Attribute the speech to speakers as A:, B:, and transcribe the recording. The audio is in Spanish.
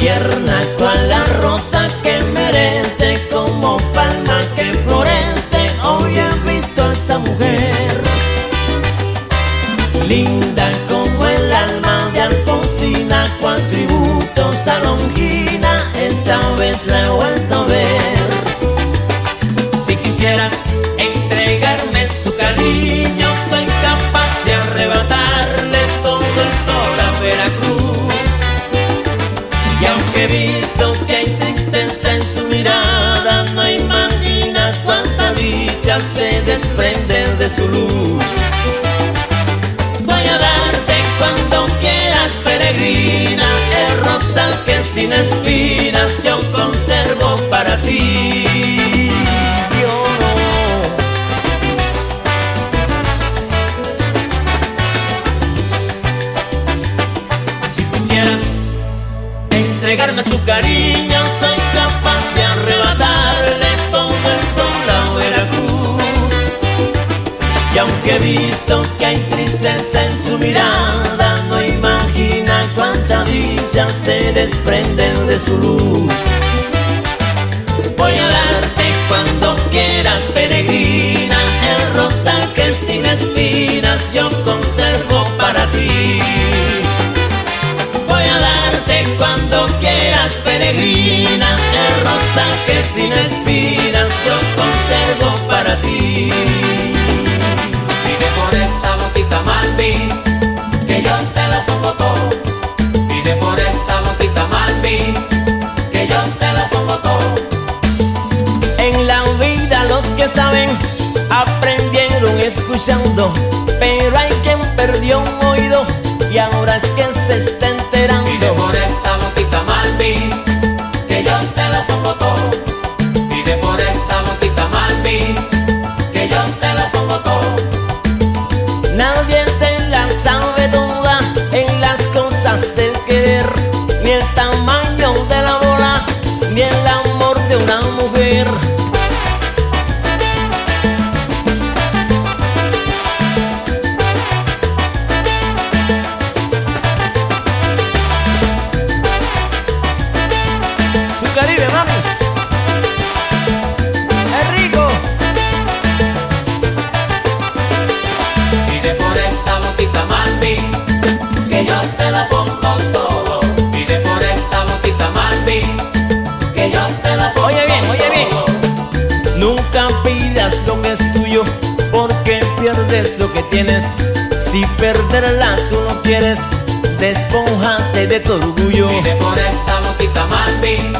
A: tierna cual la rosa que merece como palma que florece. Hoy he visto a esa mujer linda como el alma de Alfonsina cual tributo a Longina esta vez la he He visto que hay tristeza en su mirada, no imagina cuánta dicha se desprende de su luz. Voy a darte cuando quieras, peregrina, el rosal que sin espinas yo conservo para ti. Entregarme su cariño, soy capaz de arrebatarle todo el sol a Veracruz. Y aunque he visto que hay tristeza en su mirada, no imagina cuánta dicha se desprende de su luz. Que sin espinas yo conservo para ti.
B: Pide por esa boquita Malvin, que yo te lo pongo todo. Pide por esa boquita Malvin, que yo te lo pongo todo.
A: En la vida los que saben aprendieron escuchando, pero hay quien perdió un oído y ahora es que se está enterando. Del querer, ni el tamaño de la bola, ni el amor de una mujer. Si perderla tú no quieres, despójate de tu orgullo.
B: Pide por esa boquita Malvin,